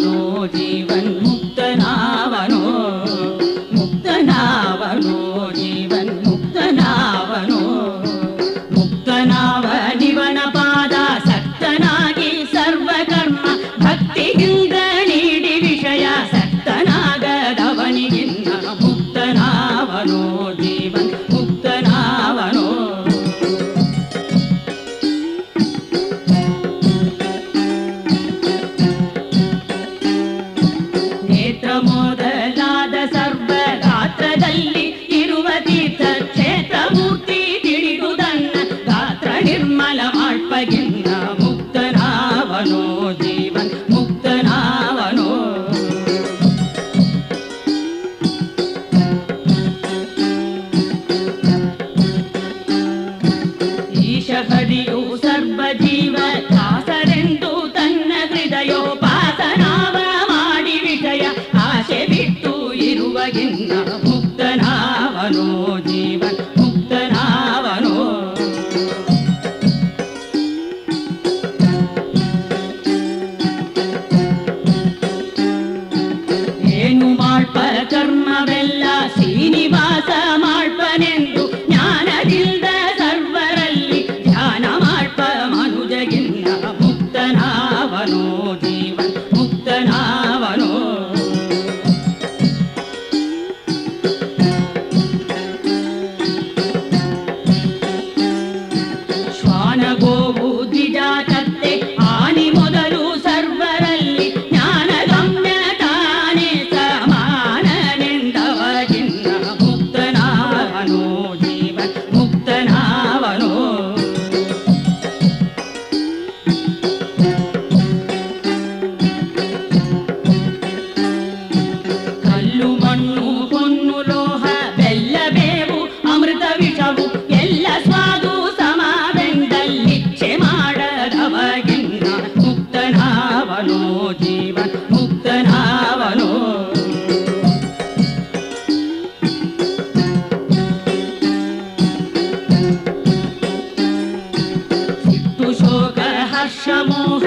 रो जीवन्मुक्तनावनो मुक्तनावनो तनावरो ಮಾಡ್ಪಗಿನ್ನ ಮುಕ್ತನಾವನೋ ಜೀವನ್ ಮುಕ್ತನಾವನೋ. ಈಶ ಹರಿಯು ಸರ್ವ ಜೀವ ದಾಸರೆಂದು ತನ್ನ ಹೃದಯೋಪಾಸನಾವ ಮಾಡಿ ವಿಷಯ ಆಶೆ ಬಿಟ್ಟು ಇರುವಗಿನ್ನ ಮುಕ್ತನಾವನೋ ಜೀವನ್ ಮುಕ್ತನಾವನೋ ಮಣ್ಣು ಹೊನ್ನು ಲೋಹ, ಬೆಲ್ಲ ಬೇವು, ಅಮೃತ ವಿಷವು, ಎಲ್ಲ ಸ್ವಾದು ಸಮಾವೆಂದಲ್ಲಿಚ್ಛೆ ಮಾಡದವಗಿನ್ನ ಮುಕ್ತನಾವನೋ ಜೀವನ್, ಮುಕ್ತನಾವನೋ. ಸಿಟ್ಟು ಶೋಕ, ಹರ್ಷ, ಮೋಹ